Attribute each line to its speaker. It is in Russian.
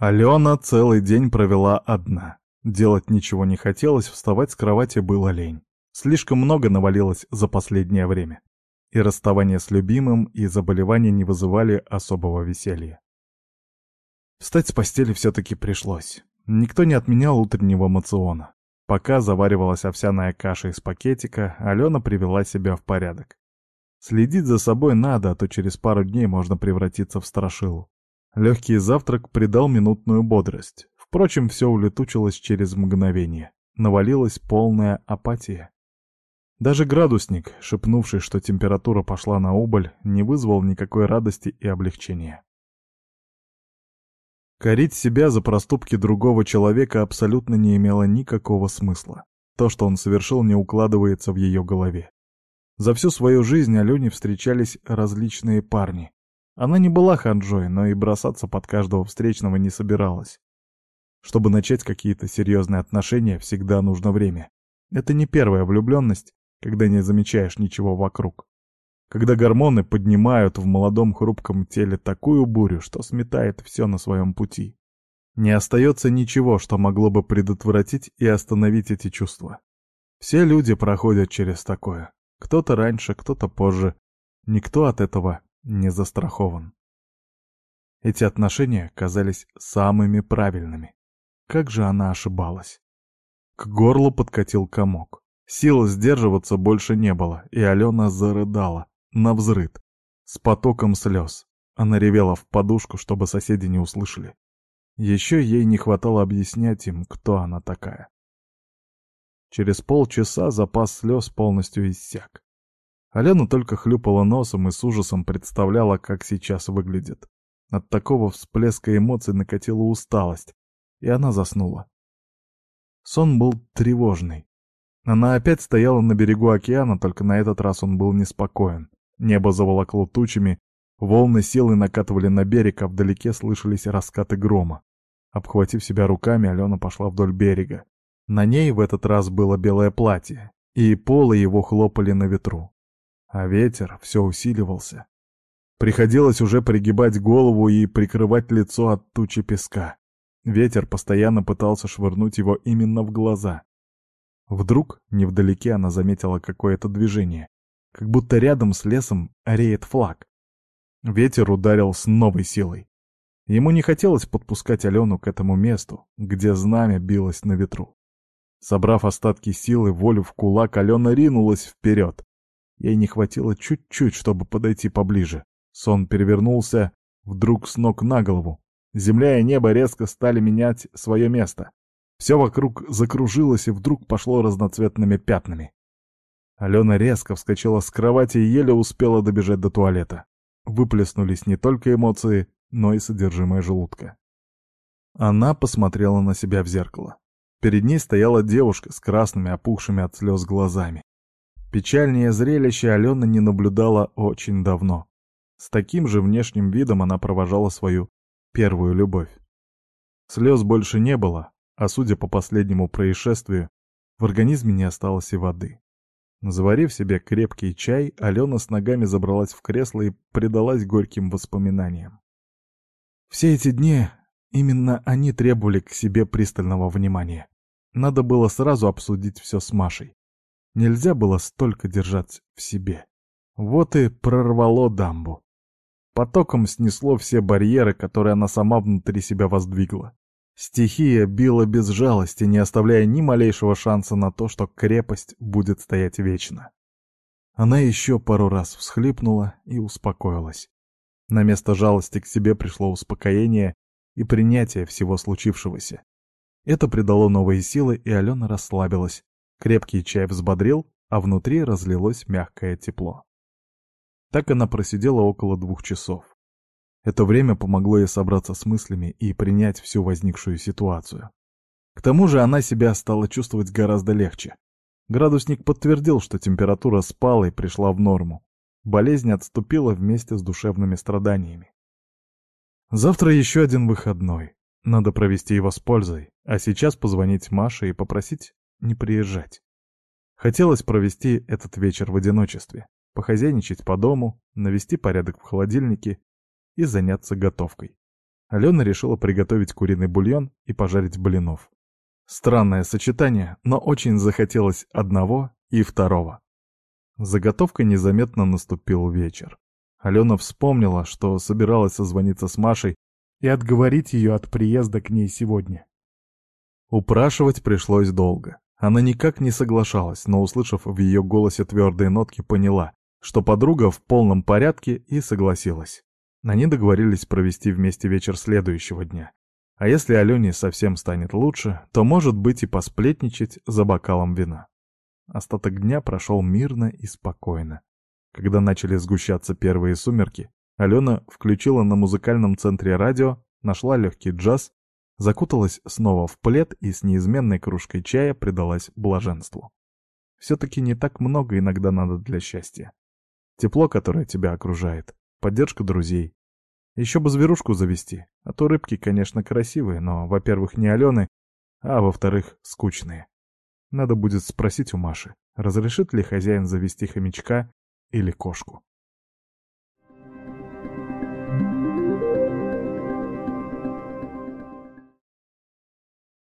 Speaker 1: Алена целый день провела одна. Делать ничего не хотелось, вставать с кровати было лень. Слишком много навалилось за последнее время. И расставание с любимым, и заболевания не вызывали особого веселья. Встать с постели все-таки пришлось. Никто не отменял утреннего мациона. Пока заваривалась овсяная каша из пакетика, Алена привела себя в порядок. Следить за собой надо, а то через пару дней можно превратиться в страшилу. Легкий завтрак придал минутную бодрость. Впрочем, все улетучилось через мгновение. Навалилась полная апатия. Даже градусник, шепнувший, что температура пошла на убыль, не вызвал никакой радости и облегчения. Корить себя за проступки другого человека абсолютно не имело никакого смысла. То, что он совершил, не укладывается в ее голове. За всю свою жизнь Алене встречались различные парни. Она не была ханжой, но и бросаться под каждого встречного не собиралась. Чтобы начать какие-то серьезные отношения, всегда нужно время. Это не первая влюбленность, когда не замечаешь ничего вокруг. Когда гормоны поднимают в молодом хрупком теле такую бурю, что сметает все на своем пути. Не остается ничего, что могло бы предотвратить и остановить эти чувства. Все люди проходят через такое. Кто-то раньше, кто-то позже. Никто от этого не застрахован. Эти отношения казались самыми правильными. Как же она ошибалась. К горлу подкатил комок. Сил сдерживаться больше не было, и Алена зарыдала, навзрыд, с потоком слез. Она ревела в подушку, чтобы соседи не услышали. Еще ей не хватало объяснять им, кто она такая. Через полчаса запас слез полностью иссяк. Алена только хлюпала носом и с ужасом представляла, как сейчас выглядит. От такого всплеска эмоций накатила усталость, и она заснула. Сон был тревожный. Она опять стояла на берегу океана, только на этот раз он был неспокоен. Небо заволокло тучами, волны силой накатывали на берег, а вдалеке слышались раскаты грома. Обхватив себя руками, Алена пошла вдоль берега. На ней в этот раз было белое платье, и полы его хлопали на ветру. А ветер все усиливался. Приходилось уже пригибать голову и прикрывать лицо от тучи песка. Ветер постоянно пытался швырнуть его именно в глаза. Вдруг, невдалеке, она заметила какое-то движение, как будто рядом с лесом реет флаг. Ветер ударил с новой силой. Ему не хотелось подпускать Алену к этому месту, где знамя билось на ветру. Собрав остатки силы, волю в кулак, Алена ринулась вперед. Ей не хватило чуть-чуть, чтобы подойти поближе. Сон перевернулся вдруг с ног на голову. Земля и небо резко стали менять свое место. Все вокруг закружилось и вдруг пошло разноцветными пятнами. Алена резко вскочила с кровати и еле успела добежать до туалета. Выплеснулись не только эмоции, но и содержимое желудка. Она посмотрела на себя в зеркало. Перед ней стояла девушка с красными, опухшими от слез глазами. Печальнее зрелище Алена не наблюдала очень давно. С таким же внешним видом она провожала свою первую любовь. Слез больше не было, а судя по последнему происшествию, в организме не осталось и воды. Заварив себе крепкий чай, Алена с ногами забралась в кресло и предалась горьким воспоминаниям. Все эти дни именно они требовали к себе пристального внимания. Надо было сразу обсудить все с Машей. Нельзя было столько держать в себе. Вот и прорвало дамбу. Потоком снесло все барьеры, которые она сама внутри себя воздвигла. Стихия била без жалости, не оставляя ни малейшего шанса на то, что крепость будет стоять вечно. Она еще пару раз всхлипнула и успокоилась. На место жалости к себе пришло успокоение и принятие всего случившегося. Это придало новые силы, и Алена расслабилась, Крепкий чай взбодрил, а внутри разлилось мягкое тепло. Так она просидела около двух часов. Это время помогло ей собраться с мыслями и принять всю возникшую ситуацию. К тому же она себя стала чувствовать гораздо легче. Градусник подтвердил, что температура спала и пришла в норму. Болезнь отступила вместе с душевными страданиями. Завтра еще один выходной. Надо провести его с пользой, а сейчас позвонить Маше и попросить не приезжать. Хотелось провести этот вечер в одиночестве, похозяйничать по дому, навести порядок в холодильнике и заняться готовкой. Алена решила приготовить куриный бульон и пожарить блинов. Странное сочетание, но очень захотелось одного и второго. Заготовка незаметно наступил вечер. Алена вспомнила, что собиралась созвониться с Машей и отговорить ее от приезда к ней сегодня. Упрашивать пришлось долго. Она никак не соглашалась, но, услышав в ее голосе твердые нотки, поняла, что подруга в полном порядке и согласилась. Они договорились провести вместе вечер следующего дня. А если Алене совсем станет лучше, то, может быть, и посплетничать за бокалом вина. Остаток дня прошел мирно и спокойно. Когда начали сгущаться первые сумерки, Алена включила на музыкальном центре радио, нашла легкий джаз, закуталась снова в плед и с неизменной кружкой чая предалась блаженству. Все-таки не так много иногда надо для счастья. Тепло, которое тебя окружает, поддержка друзей. Еще бы зверушку завести, а то рыбки, конечно, красивые, но, во-первых, не Алены, а во-вторых, скучные. Надо будет спросить у Маши, разрешит ли хозяин завести хомячка или кошку.